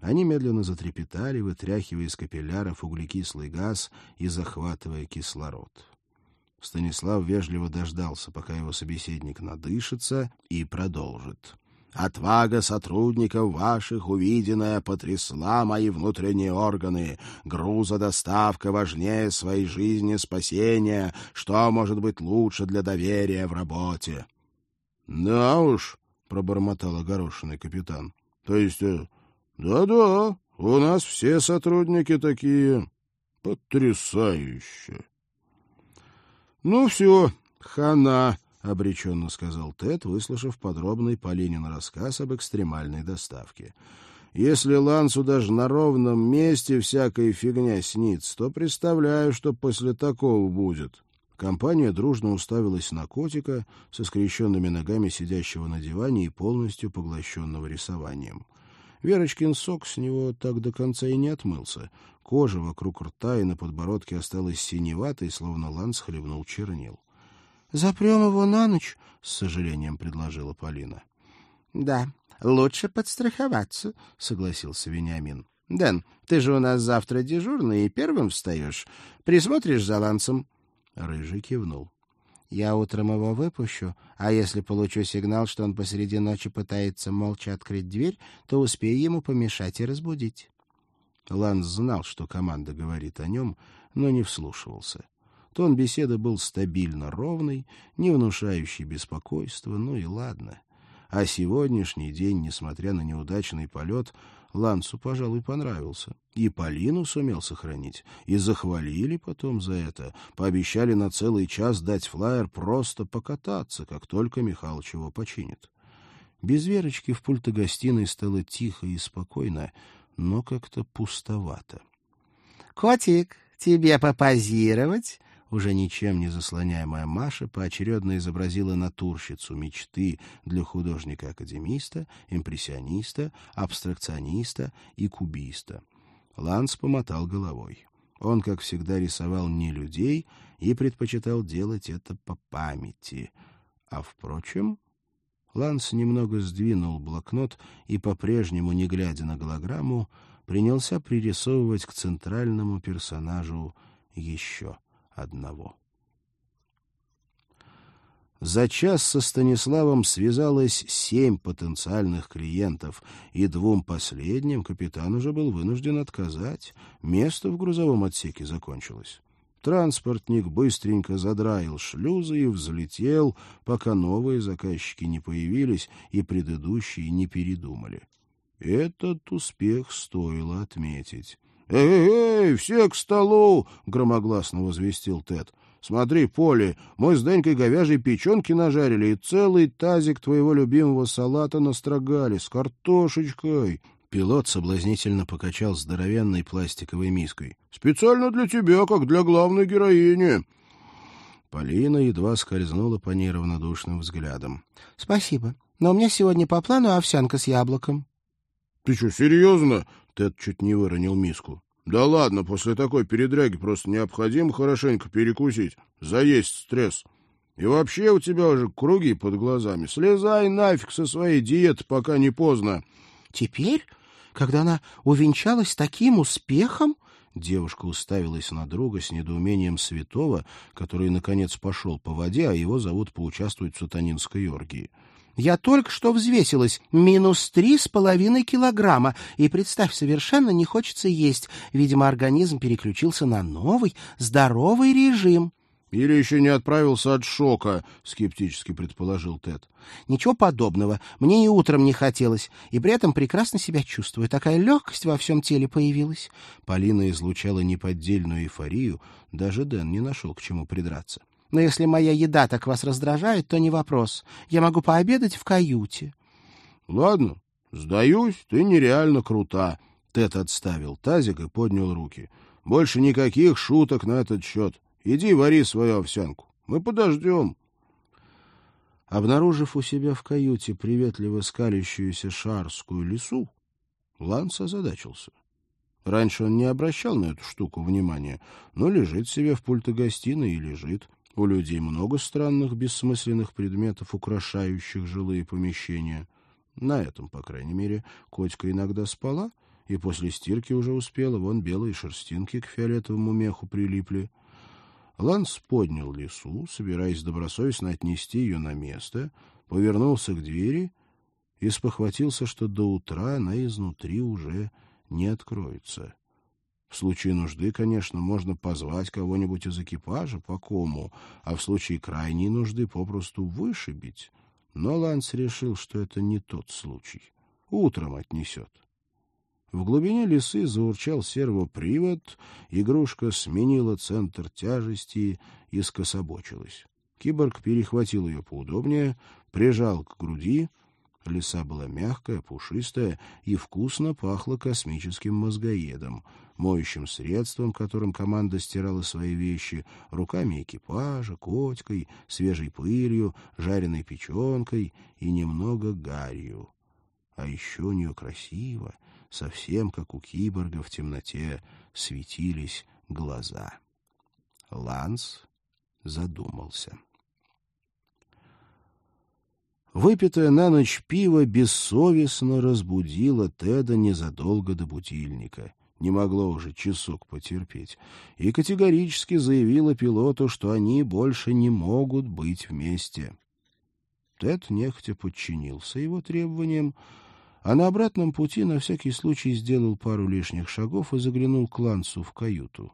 Speaker 1: Они медленно затрепетали, вытряхивая из капилляров углекислый газ и захватывая кислород. Станислав вежливо дождался, пока его собеседник надышится, и продолжит. Отвага сотрудников ваших увиденная потрясла мои внутренние органы. Грузодоставка важнее своей жизни спасения. Что может быть лучше для доверия в работе? — Да уж, — пробормотал огорошенный капитан. — То есть, э, да-да, у нас все сотрудники такие потрясающие. — Ну все, хана, — обреченно сказал Тед, выслушав подробный Полинин рассказ об экстремальной доставке. «Если Лансу даже на ровном месте всякая фигня снится, то представляю, что после такого будет». Компания дружно уставилась на котика со скрещенными ногами сидящего на диване и полностью поглощенного рисованием. Верочкин сок с него так до конца и не отмылся. Кожа вокруг рта и на подбородке осталась синеватой, словно Ланс хлебнул чернил.
Speaker 3: Запрем его на ночь, —
Speaker 1: с сожалением предложила Полина.
Speaker 3: — Да, лучше подстраховаться, — согласился Вениамин. — Дэн, ты же у нас завтра дежурный и первым встаешь. Присмотришь за Лансом?
Speaker 1: Рыжий кивнул.
Speaker 3: — Я утром его выпущу, а если получу сигнал, что он посреди ночи пытается молча открыть дверь, то успею ему помешать и разбудить.
Speaker 1: Ланс знал, что команда говорит о нем, но не вслушивался. Тон беседы был стабильно ровный, не внушающий беспокойства, ну и ладно. А сегодняшний день, несмотря на неудачный полет, Лансу, пожалуй, понравился. И Полину сумел сохранить, и захвалили потом за это, пообещали на целый час дать флаер просто покататься, как только Михалыч его починит. Без Верочки в пульто-гостиной стало тихо и спокойно, но как-то пустовато.
Speaker 3: — Котик, тебе попозировать? Уже ничем не заслоняемая Маша поочередно изобразила натурщицу мечты для художника-академиста, импрессиониста, абстракциониста и кубиста. Ланс помотал головой. Он, как всегда, рисовал не людей и предпочитал делать это по памяти. А, впрочем, Ланс немного сдвинул блокнот и, по-прежнему, не глядя на голограмму, принялся пририсовывать к центральному персонажу еще одного. За час со Станиславом связалось семь потенциальных клиентов, и двум последним капитан уже был вынужден отказать. Место в грузовом отсеке закончилось. Транспортник быстренько задраил шлюзы и взлетел, пока новые заказчики не появились и предыдущие не передумали. Этот успех стоило отметить. «Эй, эй, все к столу!» — громогласно возвестил Тед. «Смотри, Поли, мы с Денькой говяжьей печенки нажарили и целый тазик твоего любимого салата настрогали с картошечкой». Пилот соблазнительно покачал здоровенной пластиковой миской. «Специально для тебя, как для главной героини». Полина едва скользнула по ней равнодушным взглядом. — Спасибо. Но у меня сегодня по плану овсянка с яблоком.
Speaker 2: Ты что, серьезно? Тед чуть не выронил миску. Да ладно, после такой передряги просто необходимо хорошенько перекусить, заесть стресс. И вообще у тебя уже круги под глазами. Слезай нафиг со своей диеты, пока не поздно.
Speaker 3: Теперь, когда она увенчалась таким успехом, Девушка уставилась на друга с недоумением святого, который, наконец, пошел по воде, а его зовут поучаствовать в сатанинской оргии. Я только что взвесилась. Минус три с половиной килограмма. И, представь, совершенно не хочется есть. Видимо, организм переключился на новый, здоровый режим.
Speaker 2: Или еще не отправился от шока, — скептически предположил Тед.
Speaker 3: — Ничего подобного. Мне и утром не хотелось. И при этом прекрасно себя чувствую. Такая легкость во всем теле появилась.
Speaker 1: Полина излучала неподдельную эйфорию. Даже Дэн не нашел к чему придраться.
Speaker 3: — Но если моя еда так вас раздражает, то не вопрос. Я могу пообедать в каюте.
Speaker 2: — Ладно, сдаюсь, ты нереально крута. Тед отставил тазик и поднял руки. — Больше никаких шуток на этот счет. — Иди вари свою овсянку. Мы подождем.
Speaker 1: Обнаружив у себя в каюте приветливо скалящуюся шарскую лису, Ланс озадачился. Раньше он не обращал на эту штуку внимания, но лежит себе в пульте гостиной и лежит. У людей много странных, бессмысленных предметов, украшающих жилые помещения. На этом, по крайней мере, котика иногда спала, и после стирки уже успела, вон белые шерстинки к фиолетовому меху прилипли — Ланс поднял лису, собираясь добросовестно отнести ее на место, повернулся к двери и спохватился, что до утра она изнутри уже не откроется. В случае нужды, конечно, можно позвать кого-нибудь из экипажа по кому, а в случае крайней нужды попросту вышибить. Но Ланс решил, что это не тот случай. Утром отнесет. В глубине лесы заурчал сервопривод, игрушка сменила центр тяжести и скособочилась. Киборг перехватил ее поудобнее, прижал к груди. Лиса была мягкая, пушистая и вкусно пахла космическим мозгоедом, моющим средством, которым команда стирала свои вещи, руками экипажа, котикой, свежей пылью, жареной печенкой и немного гарью. А еще у нее красиво совсем как у киборга в темноте светились глаза. Ланс задумался. Выпитое на ночь пиво бессовестно разбудило Теда незадолго до будильника. Не могло уже часок потерпеть. И категорически заявило пилоту, что они больше не могут быть вместе. Тед нехотя подчинился его требованиям, а на обратном пути на всякий случай сделал пару лишних шагов и заглянул к Лансу в каюту.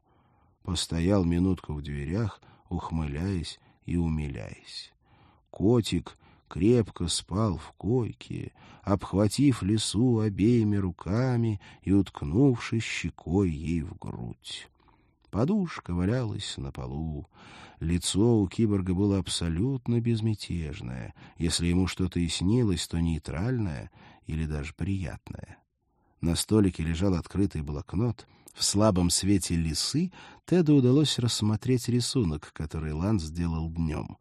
Speaker 1: Постоял минутку в дверях, ухмыляясь и умиляясь. Котик крепко спал в койке, обхватив лесу обеими руками и уткнувшись щекой ей в грудь. Подушка валялась на полу. Лицо у киборга было абсолютно безмятежное. Если ему что-то и снилось, то нейтральное или даже приятное. На столике лежал открытый блокнот. В слабом свете лисы Теду удалось рассмотреть рисунок, который Лан сделал днем.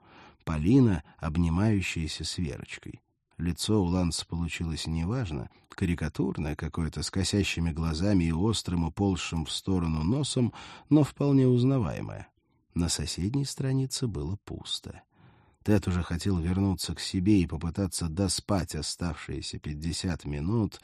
Speaker 1: Полина, обнимающаяся с Верочкой. Лицо у Ланса получилось неважно, карикатурное какое-то, с косящими глазами и острым уползшим в сторону носом, но вполне узнаваемое. На соседней странице было пусто. Тед уже хотел вернуться к себе и попытаться доспать оставшиеся пятьдесят минут,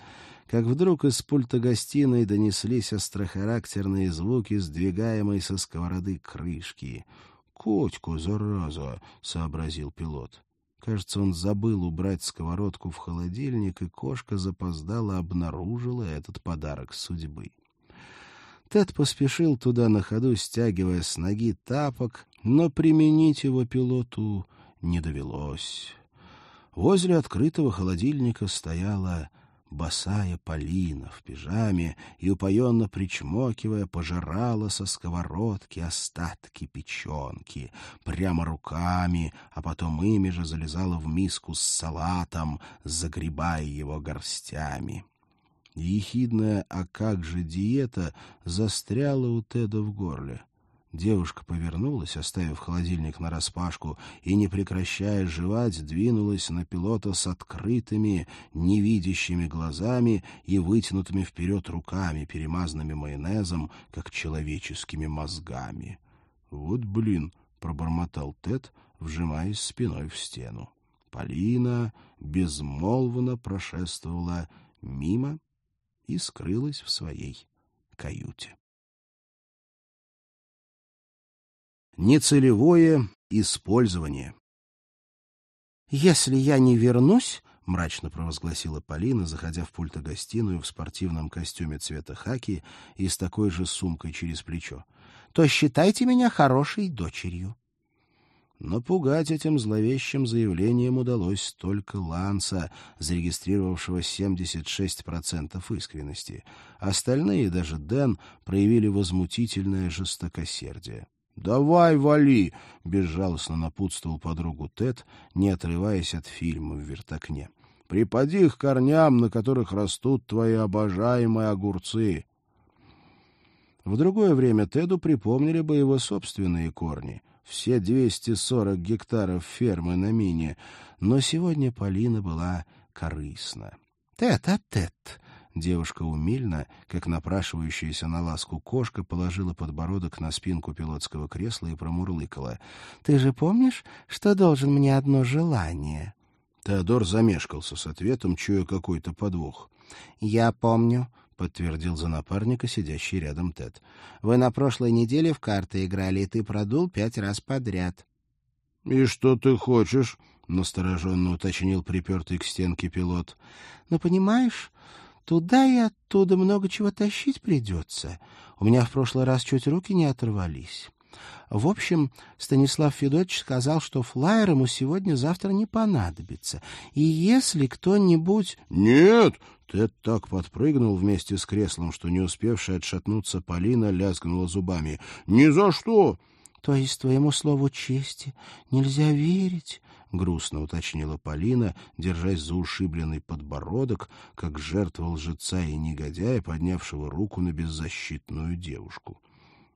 Speaker 1: как вдруг из пульта гостиной донеслись острохарактерные звуки, сдвигаемой со сковороды крышки. «Котьку, зараза!» — сообразил пилот. Кажется, он забыл убрать сковородку в холодильник, и кошка запоздала обнаружила этот подарок судьбы. Тед поспешил туда на ходу, стягивая с ноги тапок, но применить его пилоту не довелось. Возле открытого холодильника стояла босая Полина в пижаме и, упоенно причмокивая, пожирала со сковородки остатки печенки прямо руками, а потом ими же залезала в миску с салатом, загребая его горстями. Ехидная «а как же диета» застряла у Теда в горле. Девушка повернулась, оставив холодильник нараспашку, и, не прекращая жевать, двинулась на пилота с открытыми, невидящими глазами и вытянутыми вперед руками, перемазанными майонезом, как человеческими мозгами. «Вот блин!» — пробормотал Тед, вжимаясь спиной в стену. Полина безмолвно прошествовала мимо и скрылась в своей каюте. Нецелевое использование.
Speaker 3: «Если я не вернусь, —
Speaker 1: мрачно провозгласила Полина, заходя в пультогостиную в спортивном костюме цвета хаки и с такой же сумкой через плечо, —
Speaker 3: то считайте меня хорошей дочерью.
Speaker 1: Напугать этим зловещим заявлением удалось только Ланса, зарегистрировавшего 76% искренности. Остальные, даже Дэн, проявили возмутительное жестокосердие. «Давай, вали!» — безжалостно напутствовал подругу Тед, не отрываясь от фильма в вертокне. «Припади к корням, на которых растут твои обожаемые огурцы!» В другое время Теду припомнили бы его собственные корни, все 240 гектаров фермы на Мине, но сегодня Полина была корыстна.
Speaker 3: «Тед, а Тед,
Speaker 1: Девушка умильно, как напрашивающаяся на ласку кошка, положила подбородок на спинку пилотского кресла и промурлыкала.
Speaker 3: — Ты же помнишь, что должен мне одно желание?
Speaker 1: Теодор замешкался с ответом, чуя какой-то подвох.
Speaker 3: — Я помню, —
Speaker 1: подтвердил за напарника сидящий рядом Тед.
Speaker 3: — Вы на прошлой неделе в карты играли, и ты продул пять раз подряд.
Speaker 2: — И что ты хочешь?
Speaker 1: — настороженно уточнил припертый к стенке пилот.
Speaker 3: — Ну, понимаешь, Туда и оттуда много чего тащить придется. У меня в прошлый раз чуть руки не оторвались. В общем, Станислав Федотович сказал, что флайер ему сегодня-завтра не понадобится. И если кто-нибудь...
Speaker 2: — Нет!
Speaker 1: — Тед так подпрыгнул вместе с креслом, что не успевшая отшатнуться Полина лязгнула зубами.
Speaker 2: — Ни за что!
Speaker 3: — То есть твоему слову чести нельзя верить?
Speaker 1: — грустно уточнила Полина, держась за ушибленный подбородок, как жертва лжеца и негодяя, поднявшего руку на беззащитную девушку.
Speaker 2: —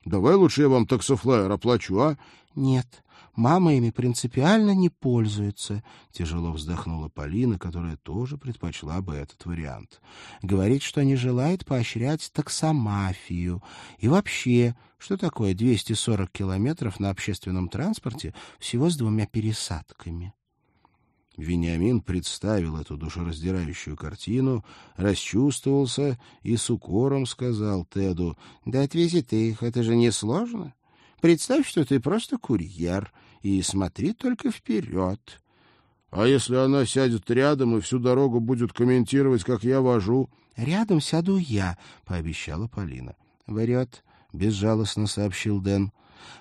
Speaker 2: Давай лучше я вам таксофлайер оплачу, а?
Speaker 3: — Нет, мама ими принципиально не пользуется, — тяжело вздохнула Полина, которая тоже предпочла бы этот вариант. Говорит, что не желает поощрять таксомафию. И вообще, что такое 240 километров на общественном транспорте всего с двумя пересадками?
Speaker 1: Вениамин представил эту душераздирающую картину, расчувствовался и с укором сказал Теду,
Speaker 3: «Да отвези ты их, это же несложно. Представь, что ты просто курьер, и смотри только вперед».
Speaker 2: «А если она сядет рядом и всю дорогу будет комментировать, как я вожу?»
Speaker 3: «Рядом сяду я», — пообещала Полина.
Speaker 1: «Врет», — безжалостно сообщил Дэн.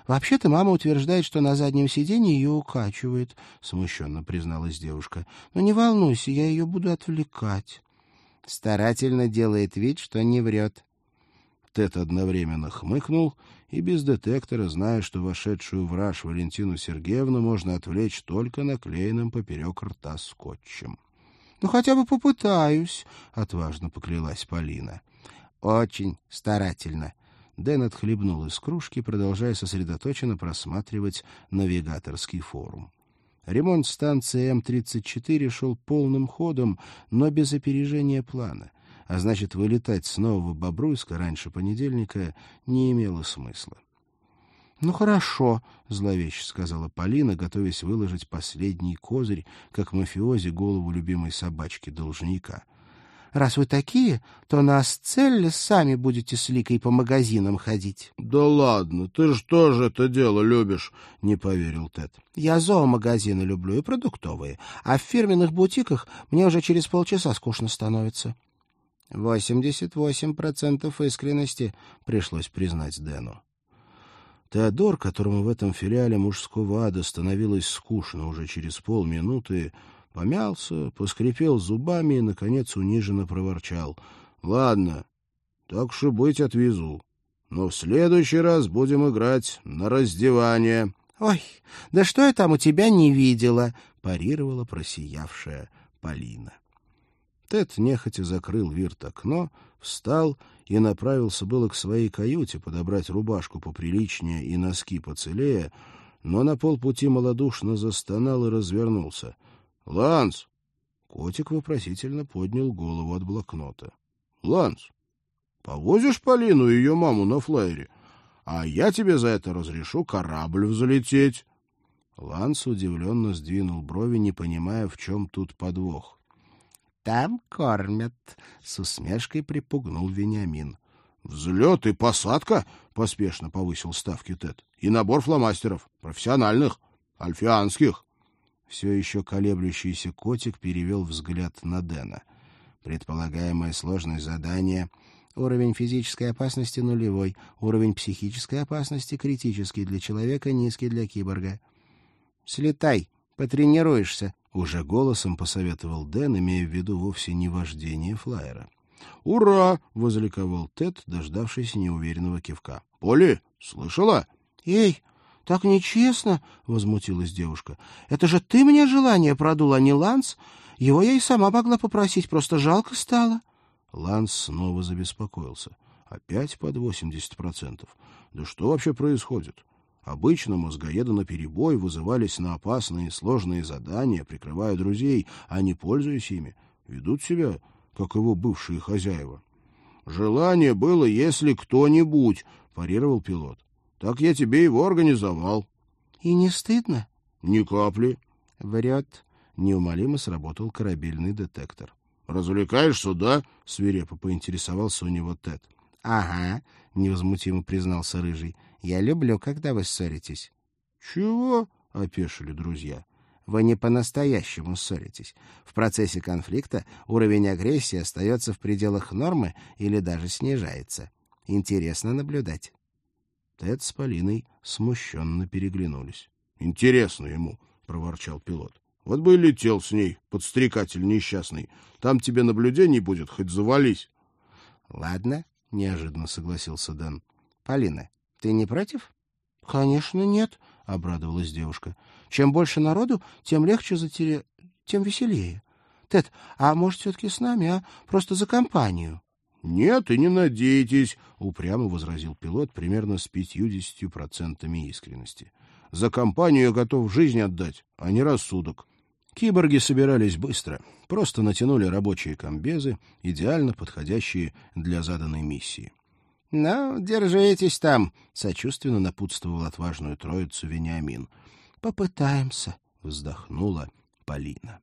Speaker 3: «Вообще-то мама утверждает, что на заднем сиденье ее укачивает», — смущенно призналась девушка. «Но не волнуйся, я ее буду отвлекать». Старательно делает вид, что не врет.
Speaker 1: Тед одновременно хмыкнул и без детектора, зная, что вошедшую в раж Валентину Сергеевну можно отвлечь только наклеенным поперек рта скотчем.
Speaker 3: — Ну, хотя бы попытаюсь, — отважно поклялась Полина. — Очень старательно,
Speaker 1: Дэн отхлебнул из кружки, продолжая сосредоточенно просматривать навигаторский форум. Ремонт станции М-34 шел полным ходом, но без опережения плана, а значит, вылетать с Нового Бобруйска раньше понедельника не имело смысла.
Speaker 3: — Ну, хорошо, — зловеще сказала
Speaker 1: Полина, готовясь выложить последний козырь, как мафиози голову любимой собачки должника —
Speaker 3: Раз вы такие, то на Асцелле сами будете с Ликой по магазинам ходить.
Speaker 2: — Да ладно, ты же тоже это дело любишь, — не поверил Тед.
Speaker 3: — Я зоомагазины люблю и продуктовые, а в фирменных бутиках мне уже через полчаса скучно становится. — Восемьдесят восемь процентов искренности, — пришлось признать Дэну.
Speaker 1: Теодор, которому в этом филиале мужского ада становилось скучно уже через полминуты, Помялся, поскрипел зубами и, наконец, униженно проворчал. — Ладно, так что быть отвезу. Но в следующий раз будем играть на раздевание.
Speaker 3: — Ой, да что я там у тебя не видела? — парировала просиявшая Полина.
Speaker 1: Тед нехотя закрыл вирт окно, встал и направился было к своей каюте подобрать рубашку поприличнее и носки поцелее, но на полпути малодушно застонал и развернулся. «Ланс!» Котик вопросительно поднял голову от блокнота. «Ланс, повозишь Полину и ее маму на флайере? А я тебе за это разрешу корабль взлететь». Ланс удивленно сдвинул брови, не понимая, в чем тут подвох.
Speaker 3: «Там кормят», — с усмешкой припугнул Вениамин.
Speaker 2: «Взлет и посадка?» — поспешно повысил ставки Тед. «И набор фломастеров. Профессиональных. Альфианских».
Speaker 1: Все еще колеблющийся котик перевел взгляд на Дэна. Предполагаемое сложность задания — уровень физической опасности нулевой, уровень психической опасности критический для человека, низкий для киборга. «Слетай, потренируешься», — уже голосом посоветовал Дэн, имея в виду вовсе не вождение флайера.
Speaker 2: «Ура!» — возликовал Тед, дождавшийся неуверенного кивка. «Поли, слышала?»
Speaker 3: «Эй, так нечестно!» — возмутилась девушка. «Это же ты мне желание продул, а не Ланс. Его я и сама могла попросить, просто жалко стало».
Speaker 1: Ланс снова забеспокоился. Опять под восемьдесят процентов. Да что вообще происходит? Обычно мозгоеды наперебой вызывались на опасные сложные задания, прикрывая друзей, а не пользуясь ими. Ведут себя как его бывшие хозяева.
Speaker 2: «Желание было, если кто-нибудь», — парировал пилот. «Так я тебе его организовал».
Speaker 3: «И не стыдно?»
Speaker 2: «Ни капли».
Speaker 3: «Врет», —
Speaker 1: неумолимо сработал корабельный детектор.
Speaker 2: «Развлекаешься, да?»
Speaker 1: — свирепо поинтересовался у него Тед.
Speaker 3: «Ага», — невозмутимо признался Рыжий. «Я люблю, когда вы ссоритесь».
Speaker 1: «Чего?» — опешили друзья.
Speaker 3: Вы не по-настоящему ссоритесь. В процессе конфликта уровень агрессии остается в пределах нормы или даже снижается. Интересно наблюдать.
Speaker 1: Тед с Полиной смущенно переглянулись.
Speaker 2: — Интересно ему, — проворчал пилот. — Вот бы и летел с ней, подстрекатель несчастный. Там тебе наблюдений будет, хоть завались.
Speaker 3: — Ладно, — неожиданно согласился Дэн. — Полина, ты не против? — Конечно, нет, — обрадовалась девушка. Чем больше народу, тем легче затеря... тем веселее. Тед, а может, все-таки с нами, а? Просто за компанию.
Speaker 2: — Нет, и не надейтесь, — упрямо возразил пилот примерно с пятьюдесятью процентами искренности. — За компанию я готов жизнь отдать, а не рассудок.
Speaker 1: Киборги собирались быстро, просто натянули рабочие комбезы, идеально подходящие для заданной миссии.
Speaker 3: — Ну, держитесь там, — сочувственно напутствовал отважную троицу Вениамин. — Попытаемся, — вздохнула Полина.